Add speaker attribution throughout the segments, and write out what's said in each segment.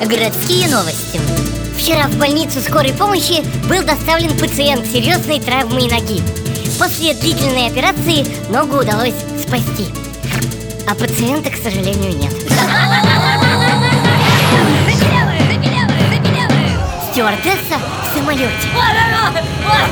Speaker 1: Городские новости. Вчера в больницу скорой помощи был доставлен пациент с серьезной травмой ноги. После длительной операции ногу удалось спасти. А пациента, к сожалению, нет. Стюардесса в самолете.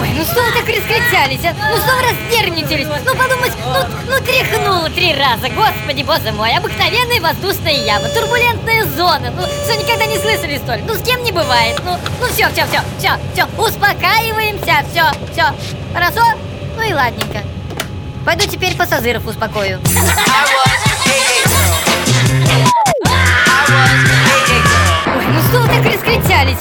Speaker 2: Ой, ну что вы так раскричались, а? Ну что вы разнервничались? Ну подумать, ну, ну тряхнуло три раза, господи, боже мой Обыкновенная воздушная яма, турбулентная зона Ну, что, никогда не слышали, что ли? Ну, с кем не бывает Ну, ну все, все, все, все, все, успокаиваемся, все, все Хорошо? Ну и ладненько Пойду теперь пассажиров успокою раскричались?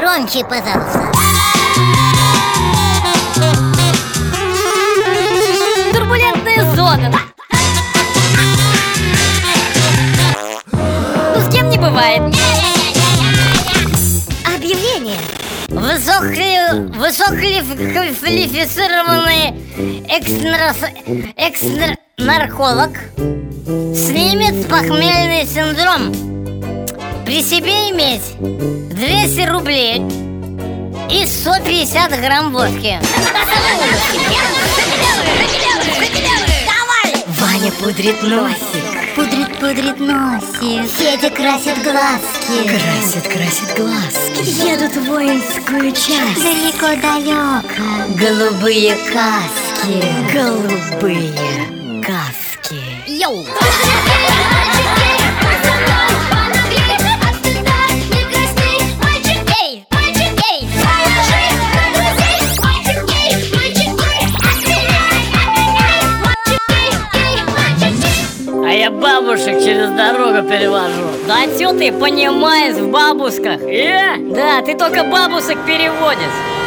Speaker 1: Громче, пожалуйста.
Speaker 2: Турбулентная зона Ну, с кем не бывает
Speaker 1: Объявление. Высокли... Высококвалифицированный экснрос... экснарколог снимет похмельный синдром. При себе иметь 200 рублей и 150 грамм водки. Ваня пудрит носик. Пудрит, пудрит носик. Федя красит глазки.
Speaker 3: Красит, красит глазки
Speaker 1: Едут в воинскую часть Далеко-далеко Голубые каски
Speaker 3: Голубые каски
Speaker 2: Йоу!
Speaker 1: Эй, эй,
Speaker 4: А я бабушек через дорогу перевожу. Да ты понимаешь в бабушках? Э? Да, ты только бабушек переводишь.